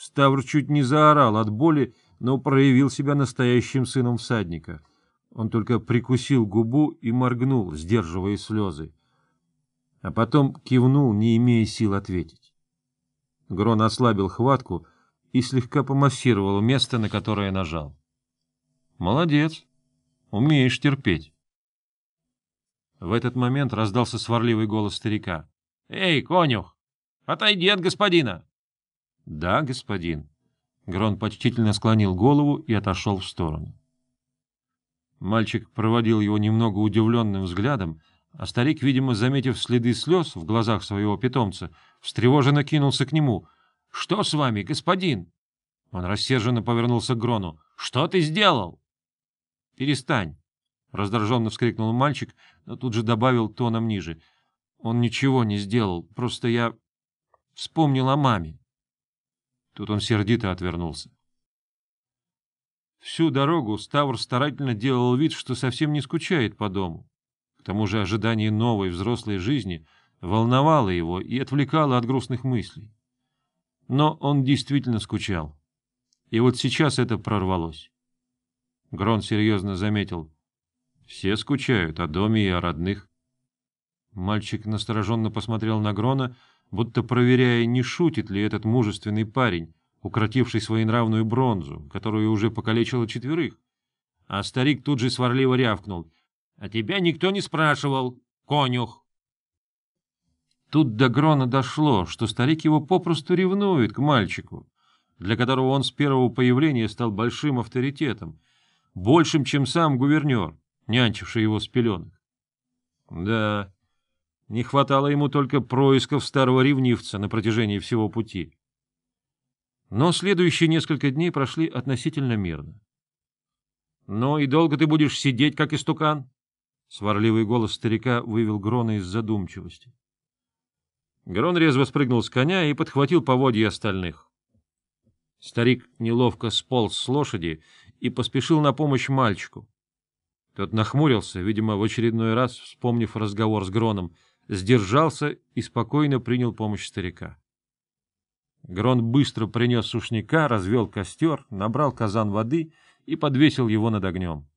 Ставр чуть не заорал от боли, но проявил себя настоящим сыном всадника. Он только прикусил губу и моргнул, сдерживая слезы. А потом кивнул, не имея сил ответить. Грон ослабил хватку и слегка помассировал место, на которое нажал. — Молодец, умеешь терпеть. В этот момент раздался сварливый голос старика. — Эй, конюх, отойди от господина! — Да, господин. Грон почтительно склонил голову и отошел в сторону. Мальчик проводил его немного удивленным взглядом, а старик, видимо, заметив следы слез в глазах своего питомца, встревоженно кинулся к нему. — Что с вами, господин? Он рассерженно повернулся к Грону. — Что ты сделал? — Перестань! — раздраженно вскрикнул мальчик, но тут же добавил тоном ниже. — Он ничего не сделал, просто я вспомнил о маме. Тут он сердито отвернулся. Всю дорогу Ставр старательно делал вид, что совсем не скучает по дому. К тому же ожидание новой взрослой жизни волновало его и отвлекало от грустных мыслей. Но он действительно скучал. И вот сейчас это прорвалось. Грон серьезно заметил. Все скучают о доме и о родных. Мальчик настороженно посмотрел на Грона, будто проверяя, не шутит ли этот мужественный парень, укротивший своенравную бронзу, которую уже покалечила четверых. А старик тут же сварливо рявкнул. — А тебя никто не спрашивал, конюх. Тут до Грона дошло, что старик его попросту ревнует к мальчику, для которого он с первого появления стал большим авторитетом, большим, чем сам гувернер, нянчивший его с пеленок. Да, не хватало ему только происков старого ревнивца на протяжении всего пути. Но следующие несколько дней прошли относительно мирно. — Ну и долго ты будешь сидеть, как истукан? — сварливый голос старика вывел Грона из задумчивости. Грон резво спрыгнул с коня и подхватил поводья остальных. Старик неловко сполз с лошади и поспешил на помощь мальчику. Тот нахмурился, видимо, в очередной раз, вспомнив разговор с Гроном, сдержался и спокойно принял помощь старика. Грон быстро принес сушняка, развел костер, набрал казан воды и подвесил его над огнем.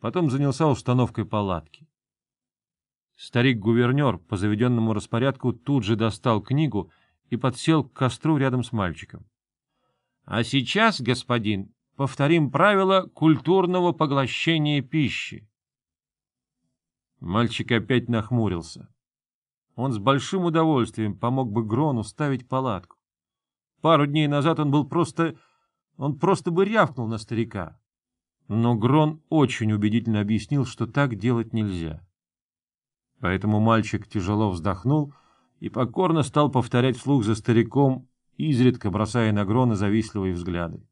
Потом занялся установкой палатки. Старик-гувернер по заведенному распорядку тут же достал книгу и подсел к костру рядом с мальчиком. — А сейчас, господин, повторим правила культурного поглощения пищи. Мальчик опять нахмурился. Он с большим удовольствием помог бы Грону ставить палатку. Пару дней назад он был просто... Он просто бы рявкнул на старика. Но Грон очень убедительно объяснил, что так делать нельзя. Поэтому мальчик тяжело вздохнул и покорно стал повторять вслух за стариком, изредка бросая на Грона завистливые взгляды.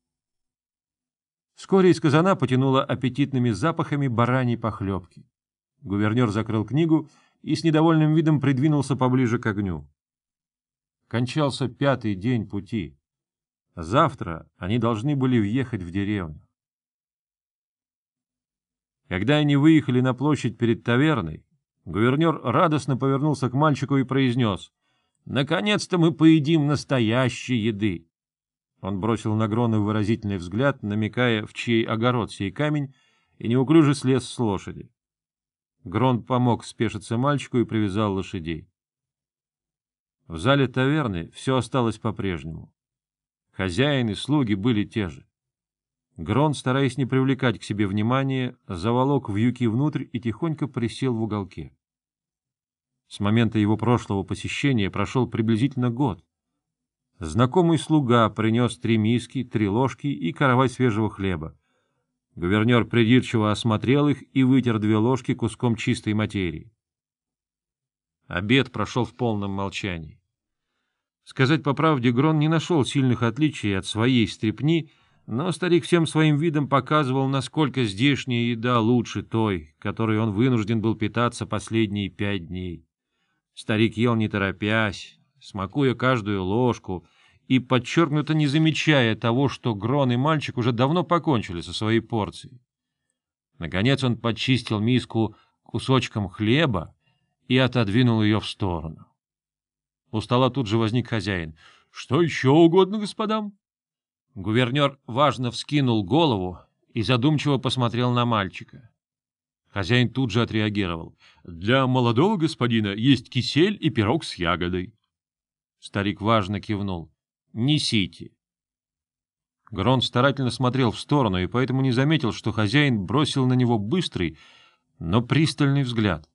Вскоре из казана потянуло аппетитными запахами бараньей похлебки. Гувернер закрыл книгу и с недовольным видом придвинулся поближе к огню. Кончался пятый день пути. Завтра они должны были въехать в деревню. Когда они выехали на площадь перед таверной, гувернер радостно повернулся к мальчику и произнес «Наконец-то мы поедим настоящей еды!» Он бросил на Грона выразительный взгляд, намекая, в чей огород сей камень, и неуклюже слез с лошади. Грон помог спешиться мальчику и привязал лошадей. В зале таверны все осталось по-прежнему. Хозяин и слуги были те же. Грон, стараясь не привлекать к себе внимания, заволок вьюки внутрь и тихонько присел в уголке. С момента его прошлого посещения прошел приблизительно год. Знакомый слуга принес три миски, три ложки и каравай свежего хлеба. Гувернер придирчиво осмотрел их и вытер две ложки куском чистой материи. Обед прошел в полном молчании. Сказать по правде, Грон не нашел сильных отличий от своей стрепни, но старик всем своим видом показывал, насколько здешняя еда лучше той, которой он вынужден был питаться последние пять дней. Старик ел не торопясь, смакуя каждую ложку и подчеркнуто не замечая того, что Грон и мальчик уже давно покончили со своей порцией. Наконец он подчистил миску кусочком хлеба и отодвинул ее в сторону. У стола тут же возник хозяин. — Что еще угодно господам? Гувернер важно вскинул голову и задумчиво посмотрел на мальчика. Хозяин тут же отреагировал. — Для молодого господина есть кисель и пирог с ягодой. Старик важно кивнул. — Несите. Грон старательно смотрел в сторону и поэтому не заметил, что хозяин бросил на него быстрый, но пристальный взгляд.